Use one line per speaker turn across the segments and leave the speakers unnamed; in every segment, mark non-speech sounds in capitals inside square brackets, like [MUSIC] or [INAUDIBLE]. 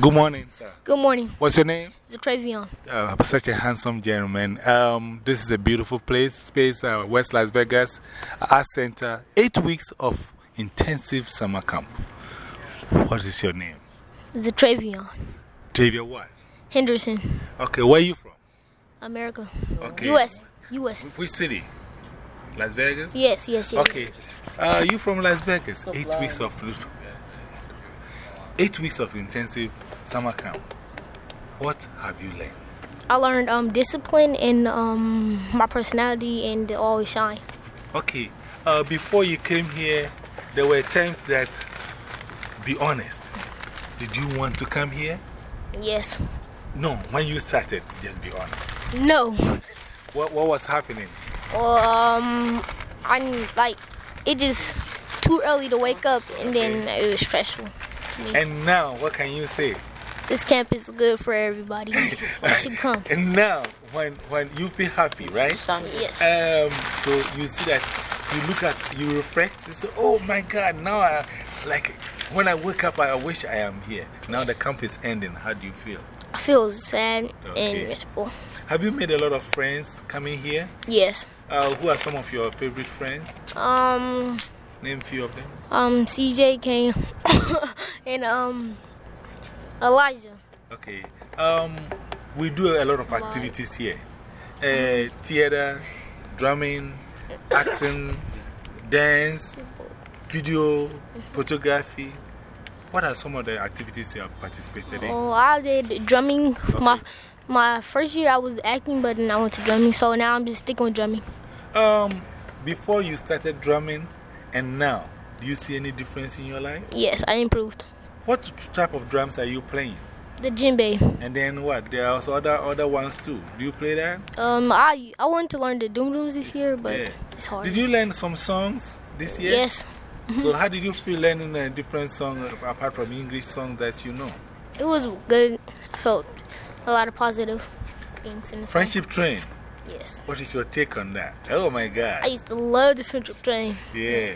Good morning, sir.
Good morning.
What's your name?
Zatravion.
Uh, such a handsome gentleman. Um, this is a beautiful place, space, uh, West Las Vegas Art Center. Eight weeks of intensive summer camp. What is your name?
Zatravion.
Davia what?
Henderson.
Okay, where are you from?
America.
Okay.
U.S. U.S.
Which city? Las Vegas?
Yes, yes, yes.
Okay. Uh, you from Las Vegas? Eight weeks of eight weeks of intensive summer camp. What have you learned?
I learned um, discipline and um, my personality and always shine.
Okay. Uh, before you came here, there were times that, be honest, did you want to come here?
Yes.
No, when you started, just be honest.
No.
What, what was happening?
Um, I'm like, it just too early to wake up and then it was stressful.
And now, what can you say?
This camp is good for everybody. you [LAUGHS] should come.
And now, when, when you feel happy, right?
Yes.
Um, so you see that, you look at, you reflect, you say, oh my God, now I, like, when I wake up, I wish I am here. Now the camp is ending. How do you feel?
I feel sad
Okay.
and miserable.
Have you made a lot of friends coming here?
Yes.
Uh, who are some of your favorite friends?
Um,
Name a few of them.
um, CJ came [LAUGHS] and um, Elijah.
Okay. Um, we do a lot of activities here uh, theater, drumming, acting, dance, video, photography. What are some of the activities you have participated in?
Oh, I did drumming. My my first year I was acting, but then I went to drumming. So now I'm just sticking with drumming.
Um, before you started drumming and now, do you see any difference in your life?
Yes, I improved.
What type of drums are you playing?
The djembe.
And then what? There are also other, other ones too. Do you play that?
Um, I I wanted to learn the doom dooms this year, but
Yeah.
it's hard.
Did you learn some songs this year?
Yes,
So, how did you feel learning a different song apart from English songs that you know?
it was good. I felt a lot of positive things in the song.
Friendship Train.
Yes.
What is your take on that? Oh my God.
I used to love the friendship train.
Yeah.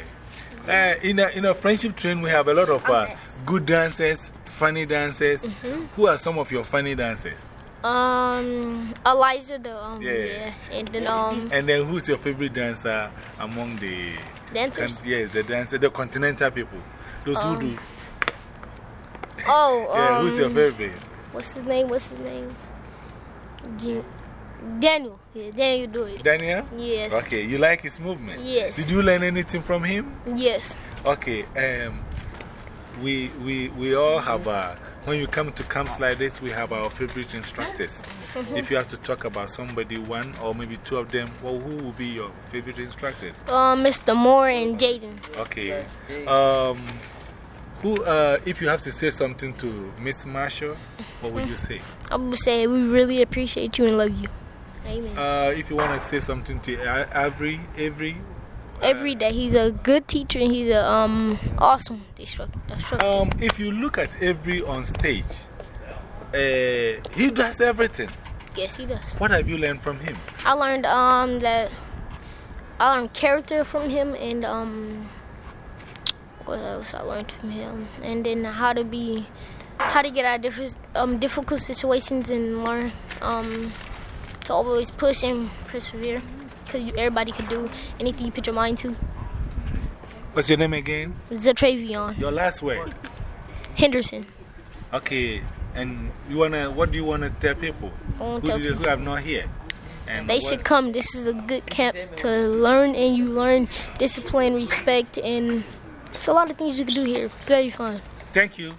Uh, in, a, in a Friendship Train, we have a lot of uh, good dancers, funny dancers.
Mm-hmm.
Who are some of your funny dancers?
Um, Elijah, the um,
Yeah.
yeah, and then um,
And then, who's your favorite dancer among the.
dancers.
yes, the dancer, the continental people. Those who do.
Oh, [LAUGHS]
Yeah,
um,
who's your favorite?
What's his name? What's his name? Daniel. Yeah, Daniel do it.
Daniel?
Yes.
Okay, you like his movement?
Yes.
Did you learn anything from him?
Yes.
Okay, um, we, we, we all have, uh, when you come to camps like this, we have our favorite instructors. If you have to talk about somebody, one or maybe two of them, well, who will be your favorite instructors?
Um, Mr. Moore and Jaden.
Okay. Um, who, uh, if you have to say something to Miss Marshall, what would you say? [LAUGHS]
I would say we really appreciate you and love you. Amen.
Uh, if you want to say something to uh, Avery, Avery,
Every day he's a good teacher and he's a um awesome instructor. instructor.
um, if you look at Avery on stage, uh, he does everything.
yes, he does.
What have you learned from him?
I learned um that I learned character from him and um what else I learned from him and then how to be how to get out of different um difficult situations and learn um to always push and persevere because everybody can do anything you put your mind to.
What's your name again?
Zatravion
Your last word.
Henderson.
Okay, and you wanna, what do you want to tell people who,
tell
who have not here? And
They should come. This is a good camp to learn, and you learn discipline, respect, and it's a lot of things you can do here. It's very fun.
Thank you.